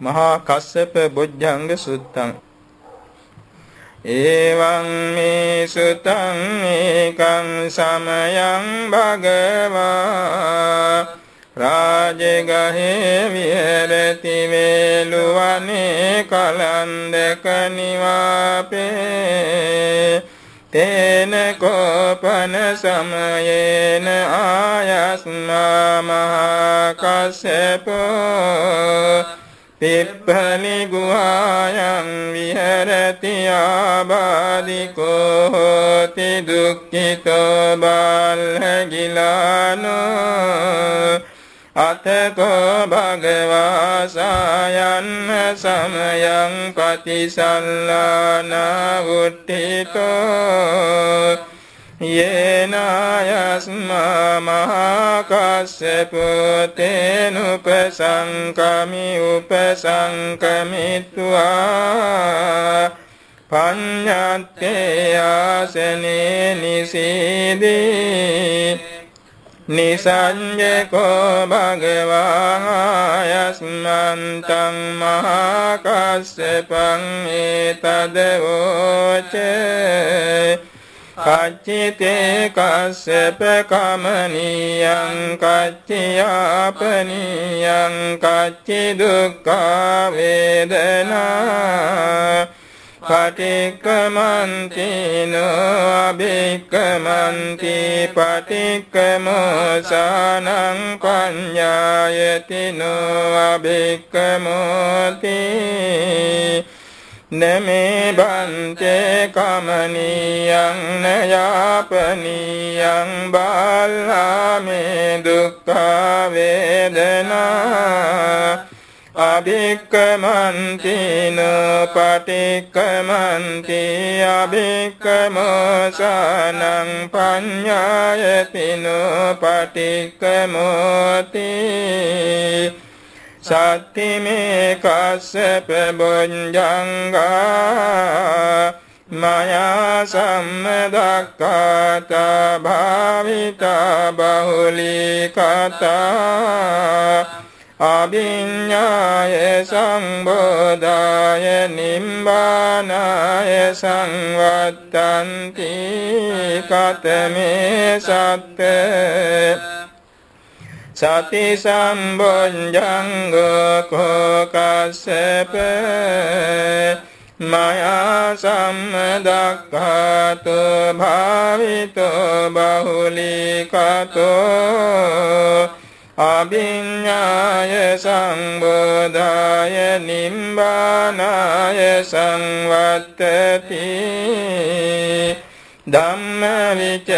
මහා කස්සප බොජ්ජංග සුත්තං. එවං මේ සුතං ඒකං සමයං භගවා. රාජගහේ විහෙරති වේලුවනේ කලන්දක නිවාපේ. තේන කෝපන සමයේන ආයස්මා මහා කස්සපෝ පිප්පලි ගුහායන් විහෙරති ආබාධිකෝ හෝති දුක්ඛිතෝ බාල්හගිලානෝ අතකෝ භගවා සායන්න සමයං පතිසල්ලාන වුට්ඨිතෝ යේනායස්මා මහා කස්සපතේනුපසංකමි උපසංකමිත්වා පඤ්ඤත්තේ ආසනේ නිසීදී නිසංජකෝ භගවා යස්මන්තං මහා කස්සපං ඒතදවෝචේ කච්චිතේ කස්සප කමනියං කච්චියාපනියං කච්චි දුක්ඛ වේදනා පටික්කමන්තිනෝ අභික්කමන්ති පටික්කමෝසානං පඤ්ඤායතිනෝ අභික්කමෝති. නමේ බන්තේ කමනියං නයාපනියං බාල්ලාමේ දුක්ඛ වේදනා අභික්කමන්තින පටික්කමන්ති අභික්කමෝසානං පඤ්ඤායතින පටික්කමෝති සත්තිමේ කස්සප බොඤ්ජංගා මයා සම්මදක්ඛාත භාවිතා බහුලී කතා අභිඤ්ඤාය සංබෝධාය නිම්බානාය සංවත්තන්ති කතමේ සත්ත සති සම්බොඤ්ජංගෝ කෝකස්සප මයා සම්මදක්ඛාතෝ භාවිතෝ බහුලීකතෝ අභිඤ්ඤාය සංබෝධාය නිම්බානාය සංවත්තති ධම්ම විචය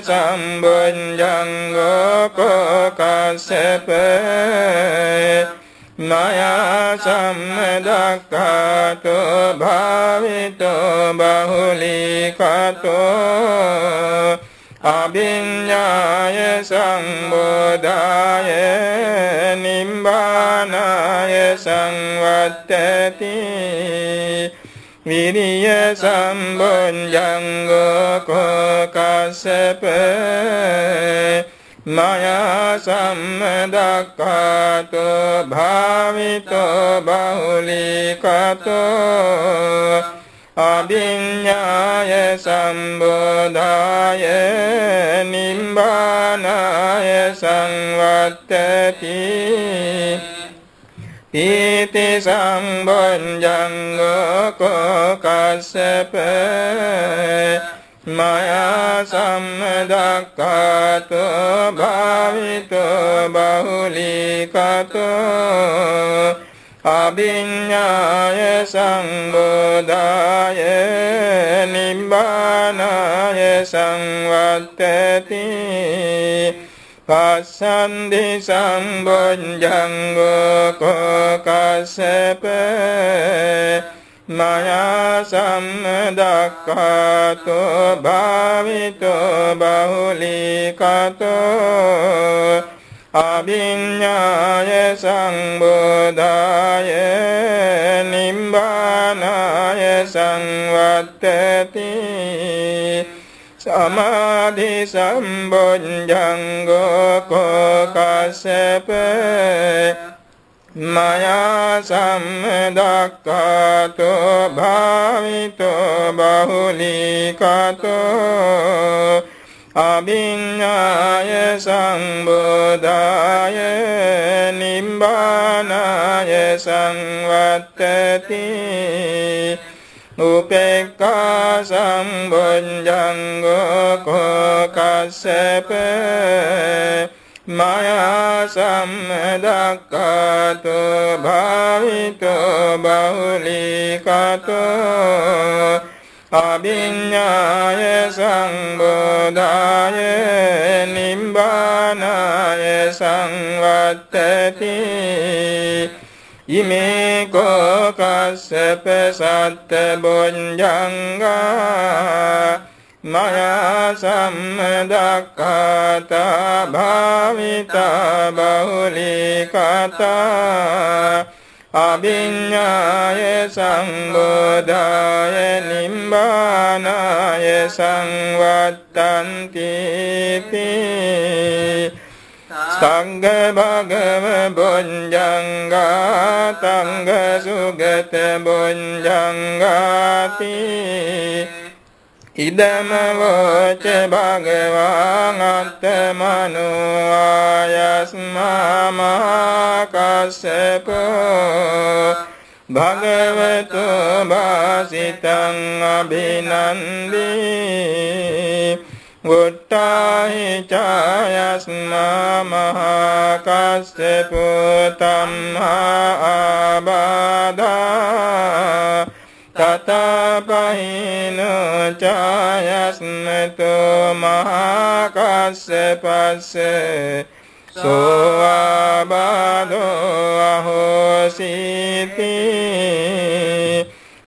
සම්බුද්ධංගෝ කෝකස්සප මයා සම්මදක්ඛාතෝ භාවිතෝ බහුලීකතෝ අභිඤ්ඤාය සංබෝධාය නිම්බානාය සංවත්තති විරිය සම්බොඤ්ජංගෝ කෝකස්සප මයා සම්මදක්ඛාතෝ භාවිතෝ බහුලීකතෝ අභිඤ්ඤාය සම්බෝධාය නිම්බානාය සංවත්තති පීති සම්බොඤ්ජංගෝ කෝකස්සප මයා සම්මදක්ඛාතෝ භාවිතෝ බහුලීකතෝ අභිඤ්ඤාය සංබෝධාය නිබ්බානාය සංවත්තති පස්සන්දි සම්බොඤ්ජංගෝ කෝකස්සප මයා සම්දක්ඛාතෝ භාවිතෝ බහුලීකතෝ අභිඤ්ඤාය සංබෝධාය නිම්බානාය සංවත්තති සමාධි සම්බොඤ්ජංගෝ කෝකස්සප මයා සම්දක්ඛාතෝ භාවිතෝ බහුලීකතෝ අභිඤ්ඤාය සංබෝධාය නිබ්බානාය සංවත්තති උපේක්ඛා සම්බොඤ්ජංගෝ කෝකස්සප මයා සම්දක්ඛාතු භාවිතෝ බහුලීකතෝ අභිඤ්ඤාය සංබෝධාය නිබ්බානාය සංවත්තති ඉමේ කෝකස්සප සත්ත බොඤ්ජංගා මයා සම්මදක්ඛාතා භාවිතා බහුලීකතා අභිඤ්ඤාය සංබෝධාය නිම්බානාය සංවත්තන්ති සංඝ භගව බොඤ්ජංගා තංග සුගත බොඤ්ජංගාති ඉදම වච භගවාන් අත්තමනු ආයස්මා මහකස්සප භගවතු වාසිතං අභිනන්දී වුට්ටාහි चायस्नतो महाकास्य पश्य सोऽबाधो अहोसीति